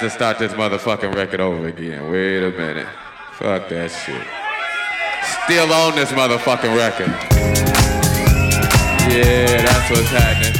To start this motherfucking record over again. Wait a minute. Fuck that shit. Still on this motherfucking record. Yeah, that's what's happening.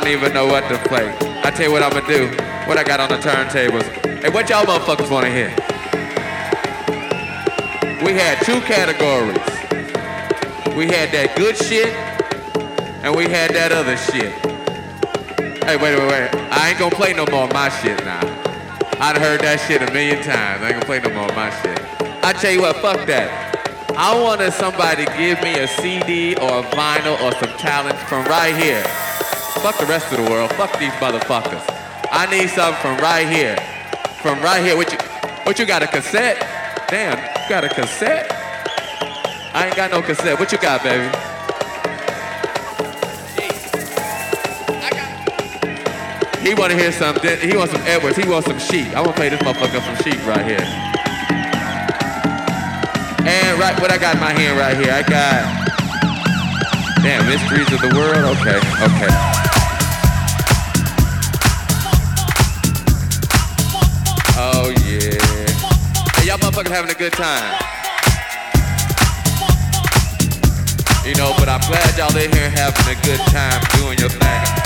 Don't even know what to play. I tell you what I'm gonna do. What I got on the turntables. Hey, what y'all motherfuckers wanna hear? We had two categories. We had that good shit, and we had that other shit. Hey, wait, wait, wait. I ain't gonna play no more of my shit now. I'd heard that shit a million times. I ain't gonna play no more of my shit. I tell you what, fuck that. I wanted somebody to give me a CD or a vinyl or some talent from right here. Fuck the rest of the world. Fuck these motherfuckers. I need something from right here. From right here. What you, what you got, a cassette? Damn, you got a cassette? I ain't got no cassette. What you got, baby? He want to hear something. He wants some Edwards. He wants some sheep. I want to play this motherfucker some sheep right here. And right, what I got in my hand right here, I got. Damn, mysteries of the world. Okay, okay. Y'all having a good time. You know, but I'm glad y'all in here having a good time doing your thing.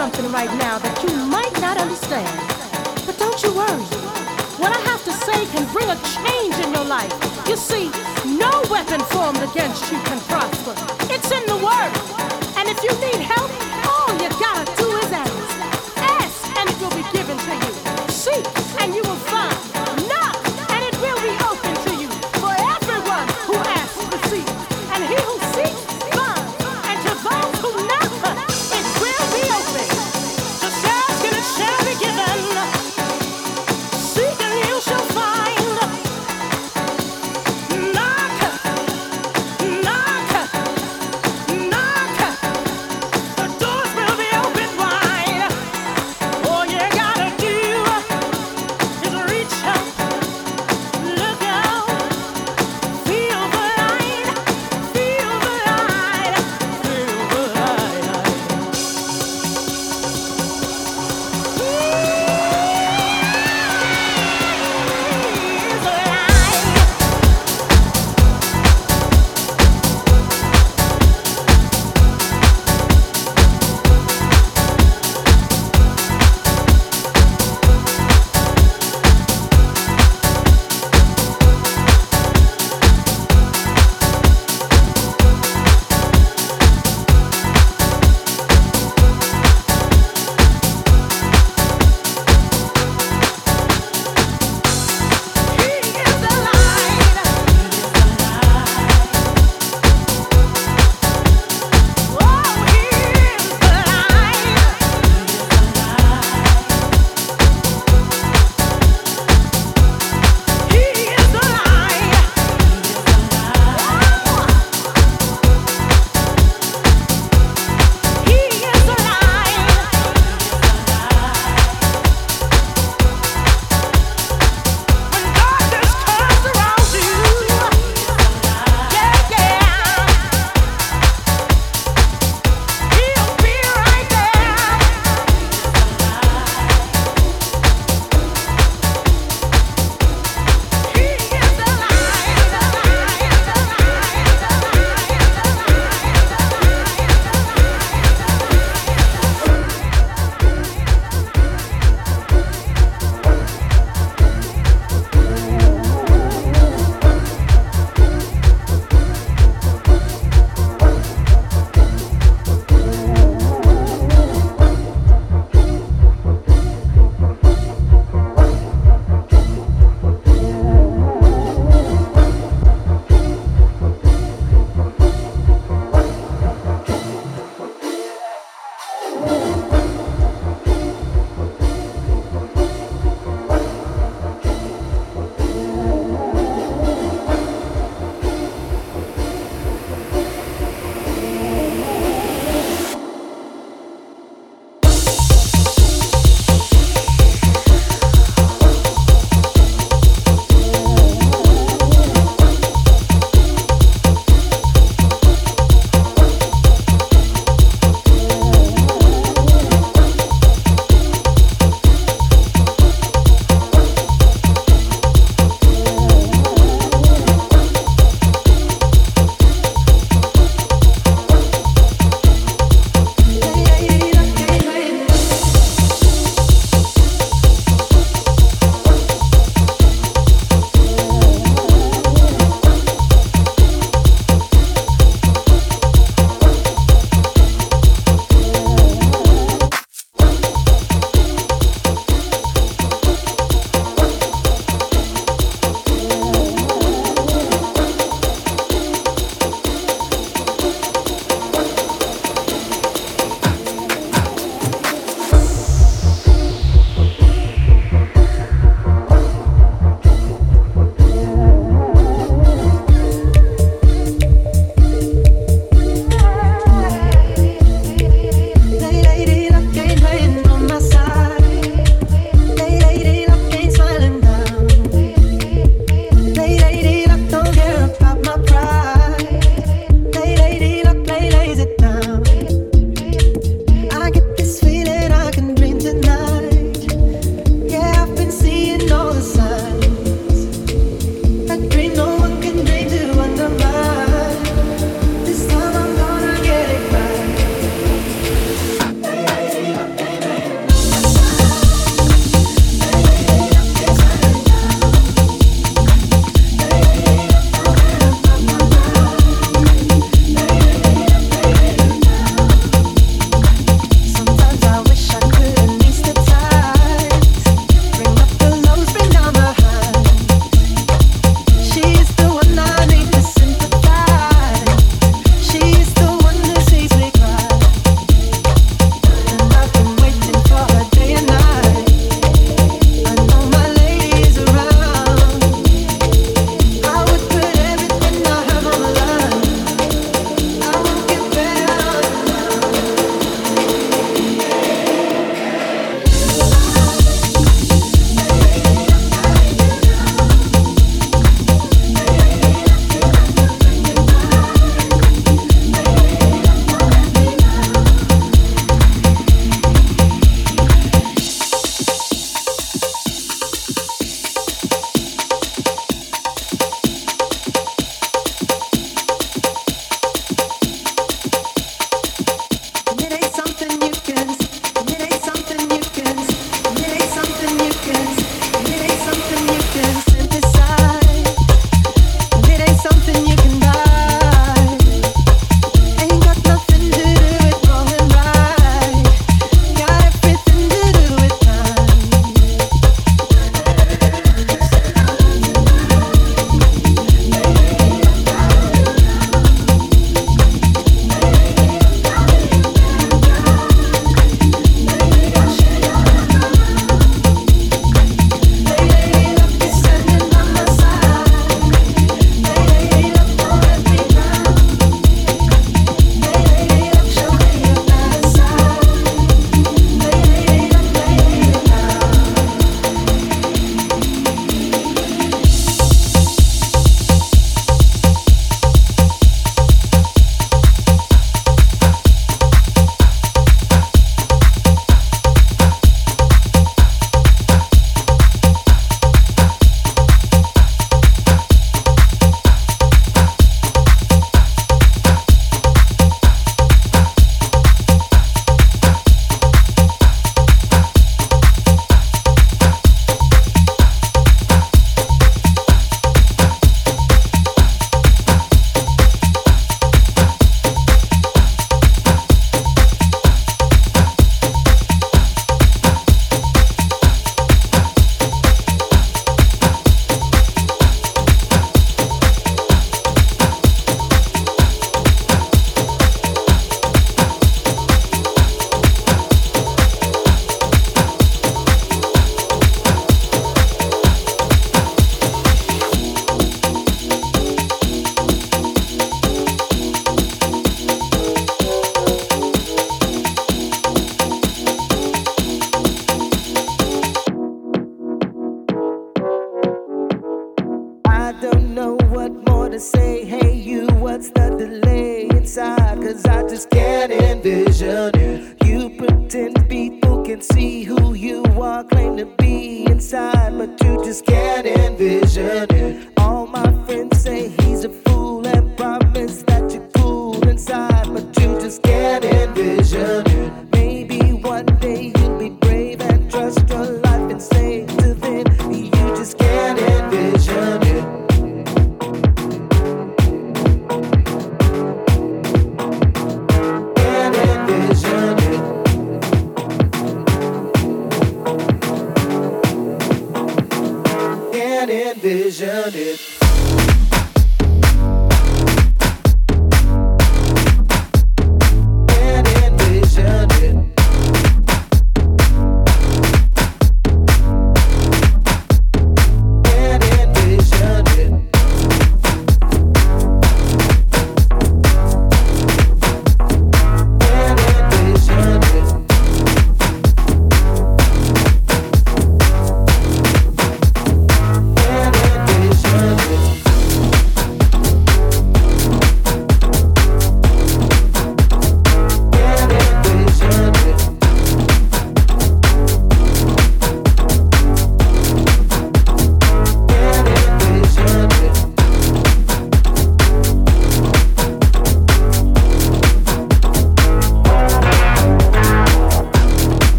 something right now that you might not understand. But don't you worry. What I have to say can bring a change in your life. You see, no weapon formed against you can prosper. It's in the Word. And if you need help,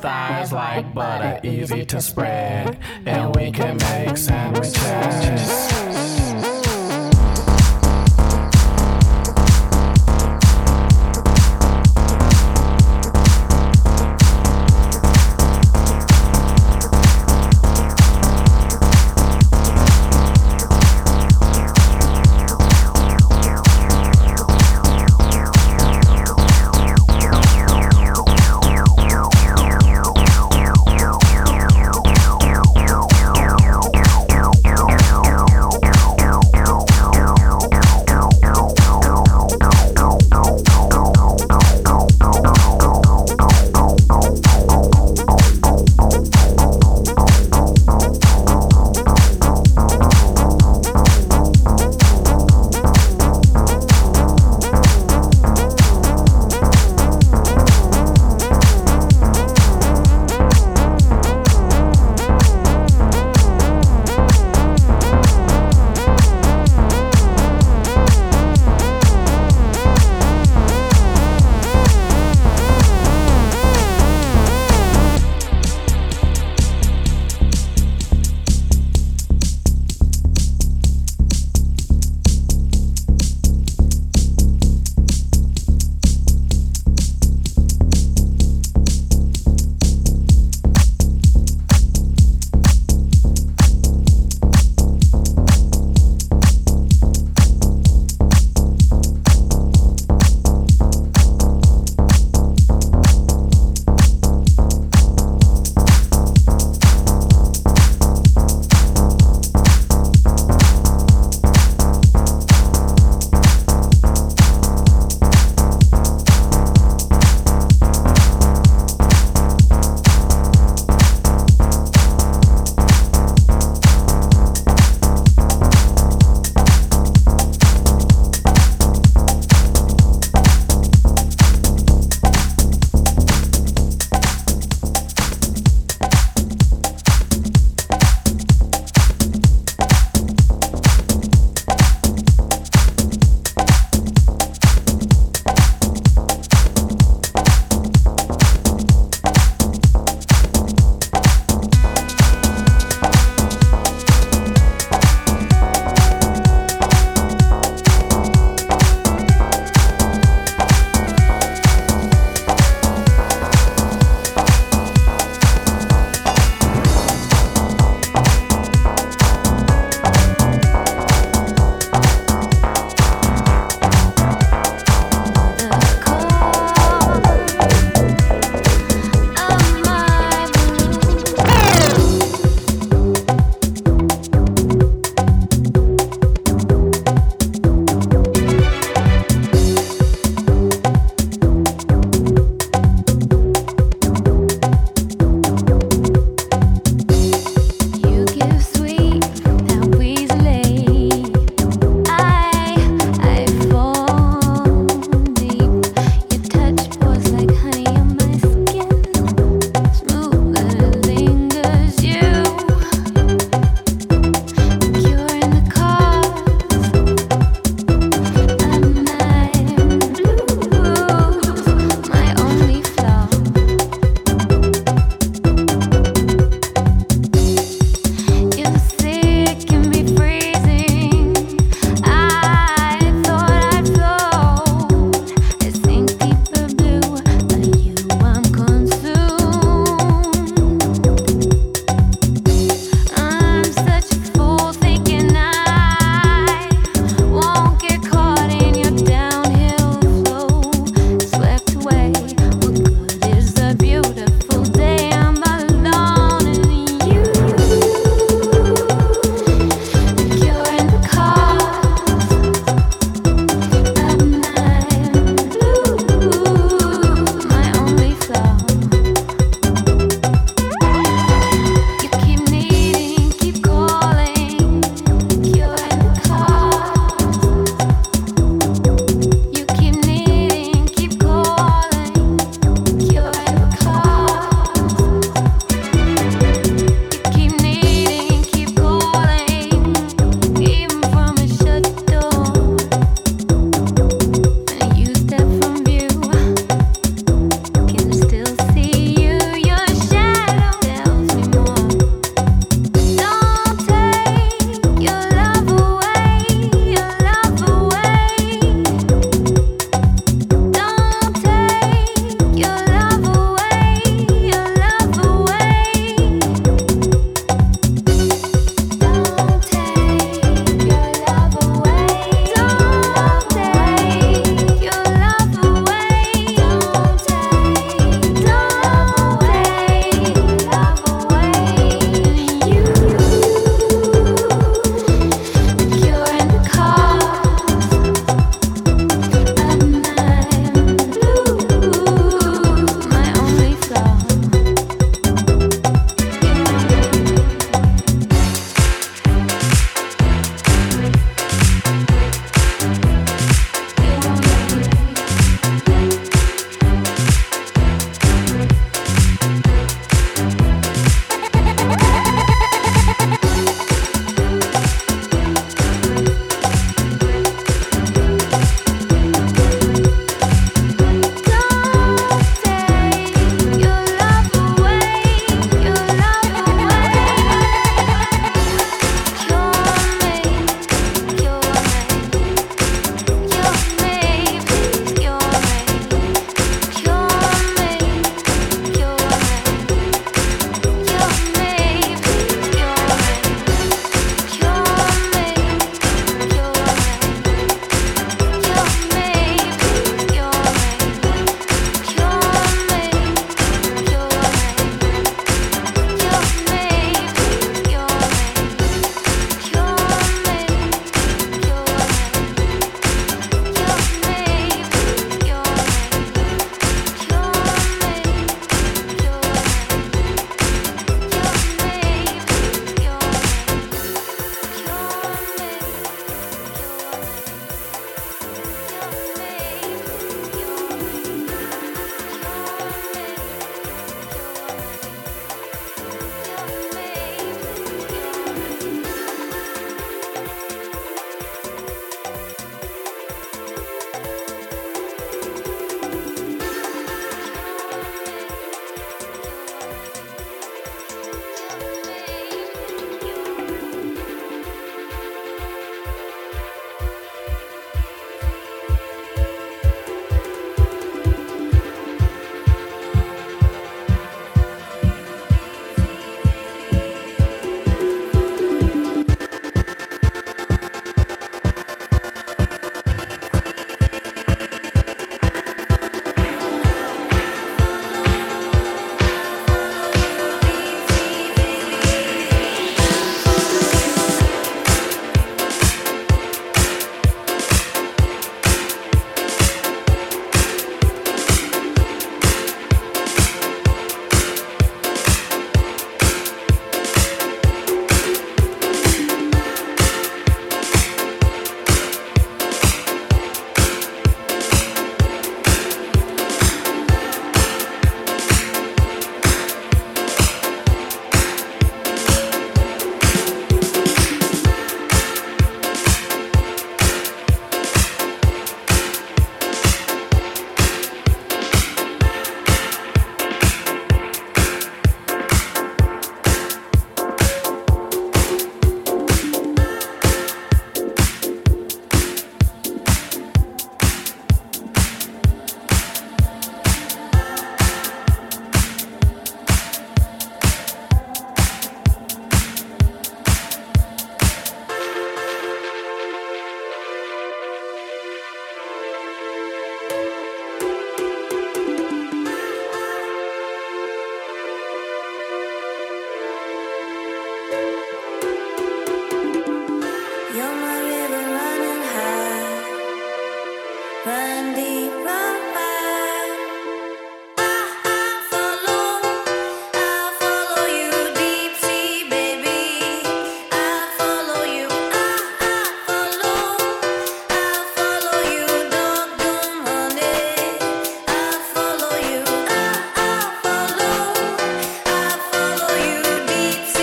thighs like butter, easy to spread. And we can make sandwiches.